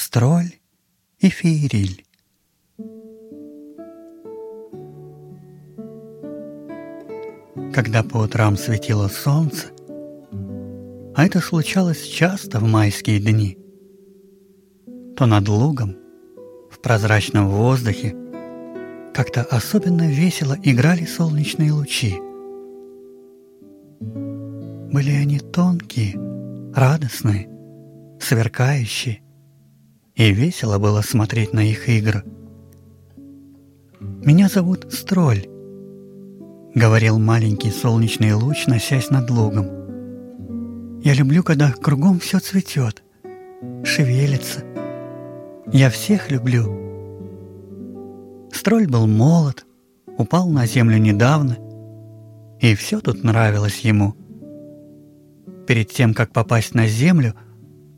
Строль и Феериль. Когда по утрам светило солнце, а это случалось часто в майские дни, то над лугом, в прозрачном воздухе, как-то особенно весело играли солнечные лучи. Были они тонкие, радостные, сверкающие, и весело было смотреть на их игры. «Меня зовут Строль», — говорил маленький солнечный луч, носясь над лугом. «Я люблю, когда кругом все цветет, шевелится. Я всех люблю». Строль был молод, упал на землю недавно, и все тут нравилось ему. Перед тем, как попасть на землю,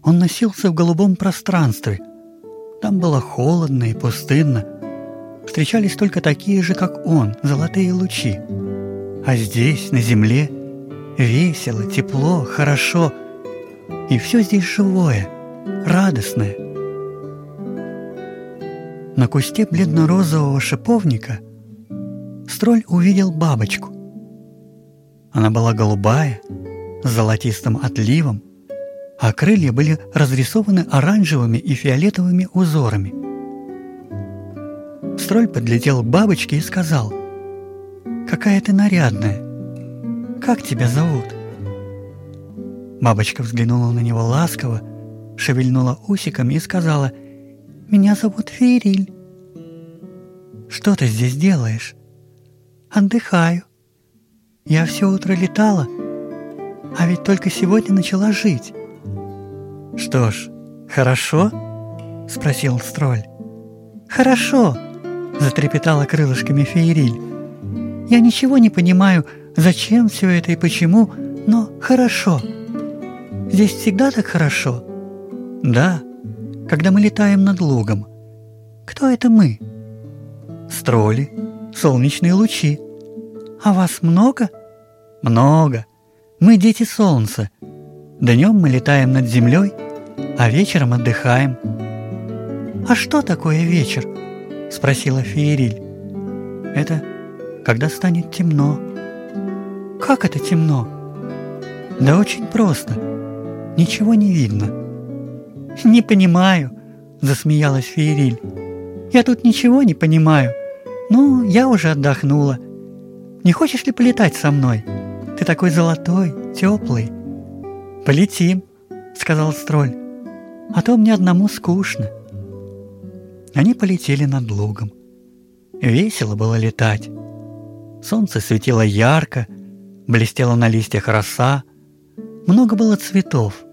он носился в голубом пространстве — там было холодно и пустынно. Встречались только такие же, как он, золотые лучи. А здесь, на земле, весело, тепло, хорошо. И все здесь живое, радостное. На кусте бледно-розового шиповника Строль увидел бабочку. Она была голубая, с золотистым отливом, а крылья были разрисованы оранжевыми и фиолетовыми узорами. Строль подлетел к бабочке и сказал, «Какая ты нарядная! Как тебя зовут?» Бабочка взглянула на него ласково, шевельнула усиками и сказала, «Меня зовут Феериль». «Что ты здесь делаешь?» «Отдыхаю. Я все утро летала, а ведь только сегодня начала жить. «Что ж, хорошо?» — спросил Строль. «Хорошо!» — затрепетала крылышками Феериль. «Я ничего не понимаю, зачем все это и почему, но хорошо. Здесь всегда так хорошо?» «Да, когда мы летаем над лугом. Кто это мы?» «Строли, солнечные лучи. А вас много?» «Много. Мы дети солнца. Днем мы летаем над землей, а вечером отдыхаем. «А что такое вечер?» – спросила Феериль. «Это когда станет темно». «Как это темно?» «Да очень просто. Ничего не видно». «Не понимаю», – засмеялась Феериль. «Я тут ничего не понимаю. Ну, я уже отдохнула. Не хочешь ли полетать со мной? Ты такой золотой, теплый». «Полетим», — сказал Строль, — «а то мне одному скучно». Они полетели над лугом. Весело было летать. Солнце светило ярко, блестела на листьях роса, много было цветов,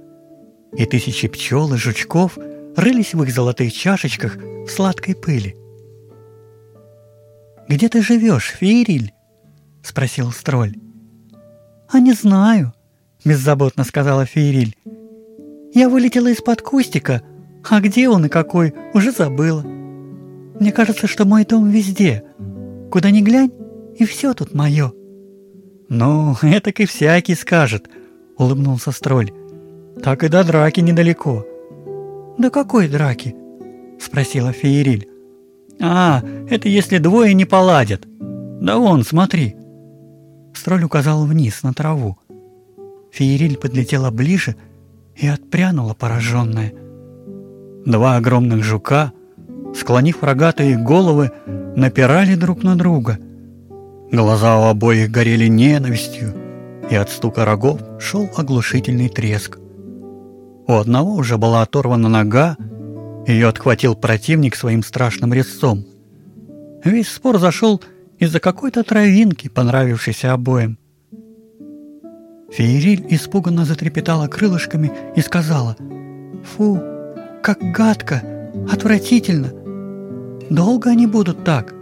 и тысячи пчел и жучков рылись в их золотых чашечках в сладкой пыли. «Где ты живешь, Феериль?» — спросил Строль. «А не знаю», беззаботно сказала Феериль. «Я вылетела из-под кустика, а где он и какой, уже забыла. Мне кажется, что мой дом везде. Куда ни глянь, и все тут мое». «Ну, это и всякий скажет», — улыбнулся Строль. «Так и до драки недалеко». «До какой драки?» — спросила Феериль. «А, это если двое не поладят. Да вон, смотри». Строль указал вниз на траву. Феериль подлетела ближе и отпрянула пораженная. Два огромных жука, склонив рогатые головы, напирали друг на друга. Глаза у обоих горели ненавистью, и от стука рогов шел оглушительный треск. У одного уже была оторвана нога, ее отхватил противник своим страшным резцом. Весь спор зашел из-за какой-то травинки, понравившейся обоим. Феериль испуганно затрепетала крылышками и сказала «Фу, как гадко, отвратительно! Долго они будут так?»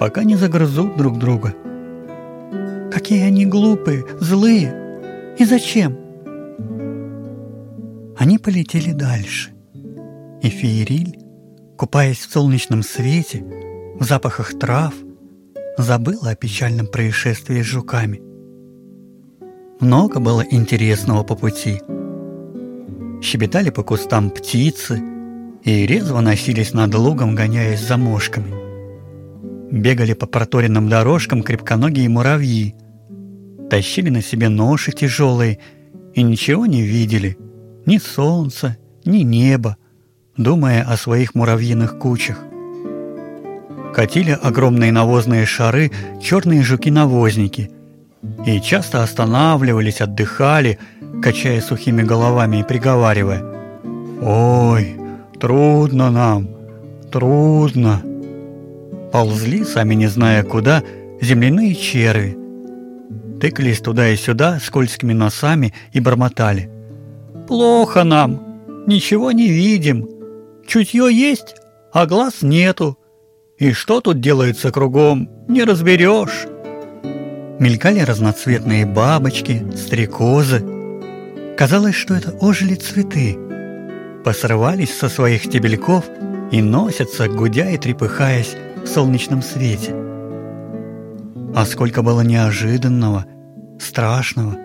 «Пока не загрызут друг друга». «Какие они глупые, злые! И зачем?» Они полетели дальше, и Феериль, купаясь в солнечном свете, в запахах трав, забыла о печальном происшествии с жуками. Много было интересного по пути. Щебетали по кустам птицы и резво носились над лугом, гоняясь за мошками. Бегали по проторенным дорожкам крепконогие муравьи, тащили на себе ноши тяжелые и ничего не видели, ни солнца, ни неба, думая о своих муравьиных кучах. Катили огромные навозные шары черные жуки-навозники и часто останавливались, отдыхали, качая сухими головами и приговаривая «Ой, трудно нам, трудно!» Ползли, сами не зная куда, земляные черви. Тыкались туда и сюда скользкими носами и бормотали. «Плохо нам, ничего не видим, чутье есть, а глаз нету, и что тут делается кругом, не разберешь». Мелькали разноцветные бабочки, стрекозы. Казалось, что это ожили цветы. Посрывались со своих стебельков и носятся, гудя и трепыхаясь в солнечном свете. А сколько было неожиданного, страшного.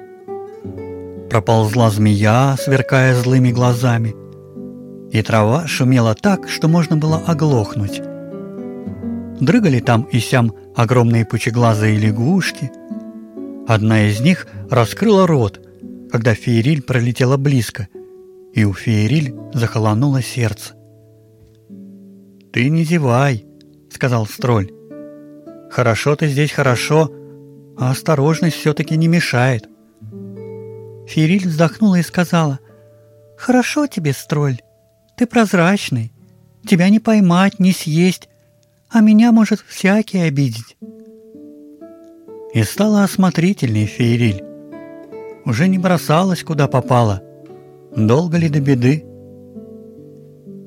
Проползла змея, сверкая злыми глазами. И трава шумела так, что можно было оглохнуть. Дрыгали там и сям огромные пучеглазые лягушки. Одна из них раскрыла рот, когда Феериль пролетела близко, и у Феериль захолонуло сердце. «Ты не зевай», — сказал Строль. «Хорошо ты здесь хорошо, а осторожность все-таки не мешает». Феериль вздохнула и сказала, «Хорошо тебе, Строль, ты прозрачный, тебя не поймать, не съесть, а меня может всякий обидеть. И стала осмотрительней Феериль. Уже не бросалась, куда попала. Долго ли до беды?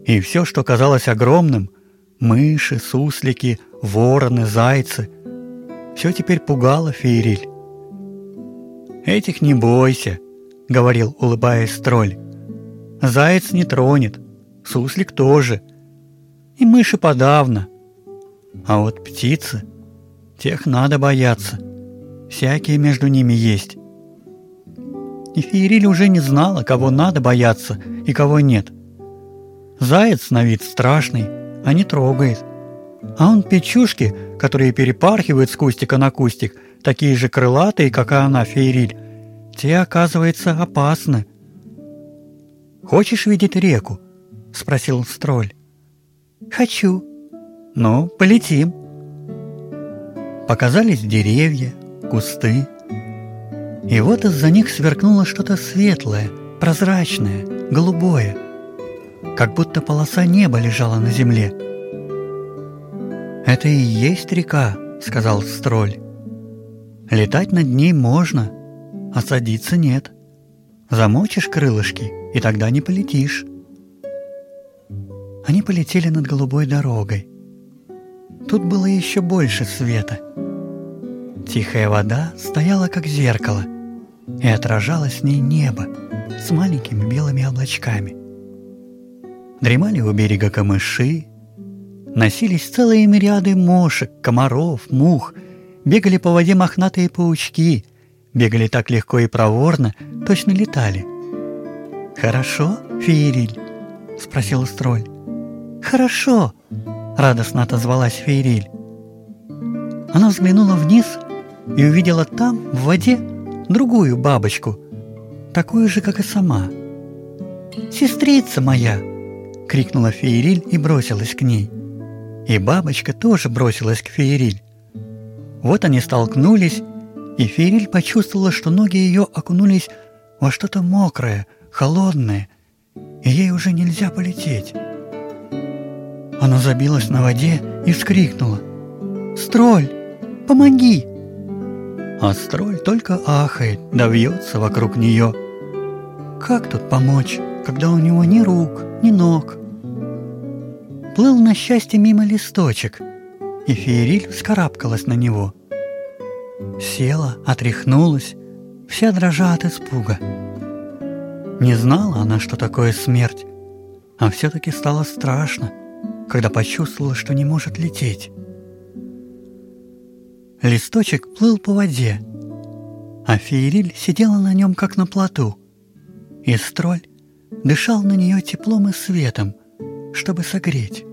И все, что казалось огромным, мыши, суслики, вороны, зайцы, все теперь пугало Феериль. «Этих не бойся», — говорил, улыбаясь тролль. «Заяц не тронет, суслик тоже, и мыши подавно». А вот птицы, тех надо бояться. Всякие между ними есть. И Феериль уже не знала, кого надо бояться и кого нет. Заяц на вид страшный, а не трогает. А он печушки, которые перепархивают с кустика на кустик, такие же крылатые, как и она, Феериль, те, оказывается, опасны. «Хочешь видеть реку?» – спросил Строль. «Хочу», ну, полетим. Показались деревья, кусты. И вот из-за них сверкнуло что-то светлое, прозрачное, голубое. Как будто полоса неба лежала на земле. «Это и есть река», — сказал Строль. «Летать над ней можно, а садиться нет. Замочишь крылышки, и тогда не полетишь». Они полетели над голубой дорогой. Тут было еще больше света. Тихая вода стояла как зеркало, и отражалось в ней небо с маленькими белыми облачками. Дремали у берега камыши, носились целые мириады мошек, комаров, мух, бегали по воде мохнатые паучки, бегали так легко и проворно, точно летали. «Хорошо, Феериль?» — спросил Строль. «Хорошо!» радостно отозвалась Фейриль. Она взглянула вниз и увидела там, в воде, другую бабочку, такую же, как и сама. «Сестрица моя!» — крикнула Феериль и бросилась к ней. И бабочка тоже бросилась к Феериль. Вот они столкнулись, и Феериль почувствовала, что ноги ее окунулись во что-то мокрое, холодное, и ей уже нельзя полететь. Она забилась на воде и вскрикнула. «Строль, помоги!» А Строль только ахает, да вьется вокруг нее. Как тут помочь, когда у него ни рук, ни ног? Плыл на счастье мимо листочек, и Феериль вскарабкалась на него. Села, отряхнулась, вся дрожа от испуга. Не знала она, что такое смерть, а все-таки стало страшно – когда почувствовала, что не может лететь. Листочек плыл по воде, а Феериль сидела на нем, как на плоту, и строль дышал на нее теплом и светом, чтобы согреть.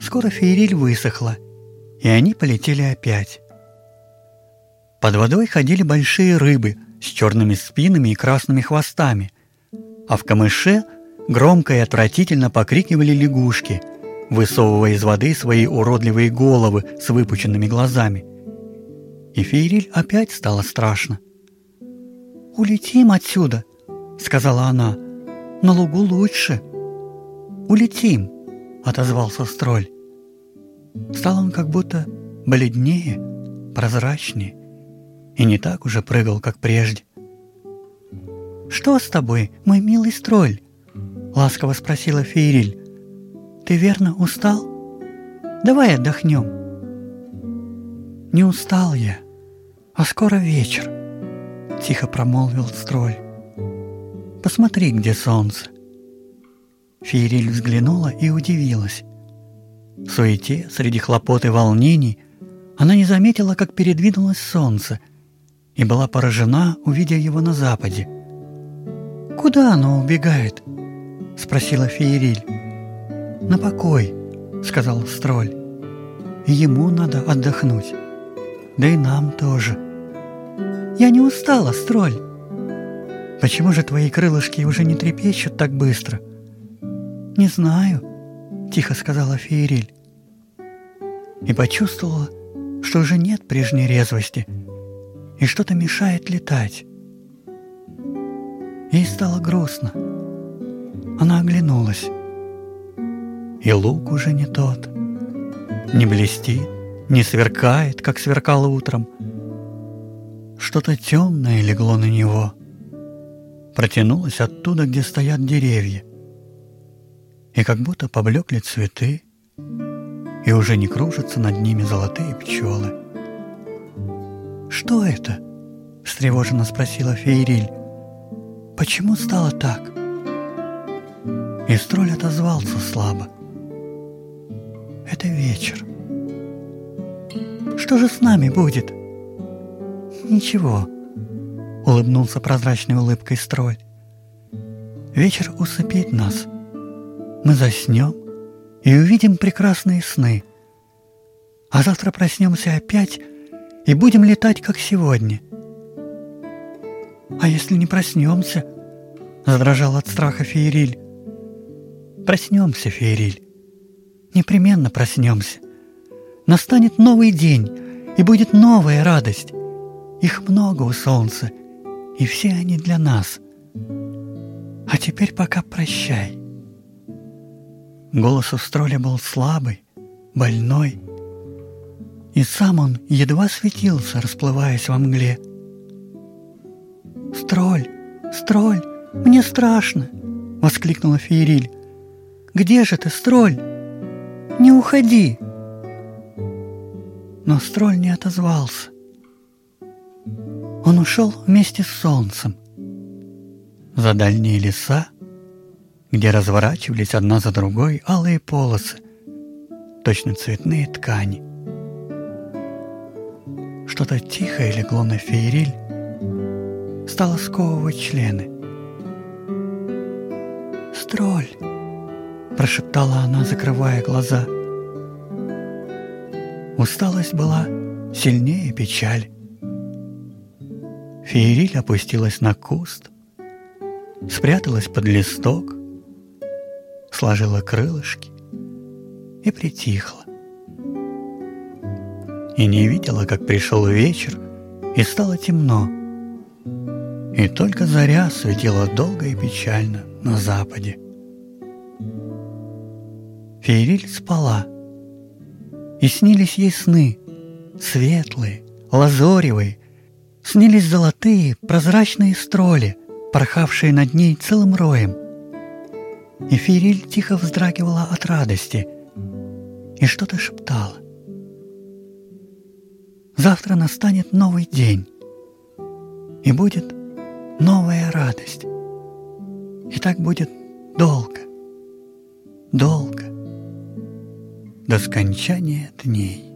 Скоро Феериль высохла, и они полетели опять. Под водой ходили большие рыбы с черными спинами и красными хвостами, а в камыше громко и отвратительно покрикивали лягушки, высовывая из воды свои уродливые головы с выпученными глазами. И Феериль опять стало страшно. «Улетим отсюда!» — сказала она. «На лугу лучше». «Улетим!» — отозвался Строль. Стал он как будто бледнее, прозрачнее и не так уже прыгал, как прежде. «Что с тобой, мой милый Строль?» — ласково спросила Фейриль. «Ты верно устал? Давай отдохнем». «Не устал я, а скоро вечер», — тихо промолвил Строль. «Посмотри, где солнце». Фейриль взглянула и удивилась. В суете, среди хлопот и волнений, она не заметила, как передвинулось солнце, и была поражена, увидя его на западе. «Куда оно убегает?» — спросила Феериль. «На покой», — сказал Строль. «Ему надо отдохнуть. Да и нам тоже». «Я не устала, Строль». «Почему же твои крылышки уже не трепещут так быстро?» «Не знаю», — тихо сказала Феериль. И почувствовала, что уже нет прежней резвости, и что-то мешает летать. Ей стало грустно. Она оглянулась. И лук уже не тот. Не блестит, не сверкает, как сверкало утром. Что-то темное легло на него. Протянулось оттуда, где стоят деревья и как будто поблекли цветы, и уже не кружатся над ними золотые пчелы. «Что это?» — встревоженно спросила Фейриль. «Почему стало так?» И строль отозвался слабо. «Это вечер. Что же с нами будет?» «Ничего», — улыбнулся прозрачной улыбкой строль. «Вечер усыпит нас, мы заснем и увидим прекрасные сны. А завтра проснемся опять и будем летать, как сегодня. А если не проснемся? Задрожал от страха Феериль. Проснемся, Феериль. Непременно проснемся. Настанет новый день, и будет новая радость. Их много у солнца, и все они для нас. А теперь пока прощай. Голос у Строля был слабый, больной, и сам он едва светился, расплываясь во мгле. «Строль! Строль! Мне страшно!» — воскликнула Феериль. «Где же ты, Строль? Не уходи!» Но Строль не отозвался. Он ушел вместе с солнцем. За дальние леса, где разворачивались одна за другой алые полосы, точно цветные ткани. Что-то тихое легло на феериль, стало сковывать члены. «Строль!» – прошептала она, закрывая глаза. Усталость была сильнее печаль. Феериль опустилась на куст, спряталась под листок, сложила крылышки и притихла. И не видела, как пришел вечер, и стало темно. И только заря светила долго и печально на западе. Феериль спала, и снились ей сны, светлые, лазоревые, снились золотые, прозрачные строли, порхавшие над ней целым роем, и Фириль тихо вздрагивала от радости и что-то шептала. Завтра настанет новый день, и будет новая радость. И так будет долго, долго, до скончания дней.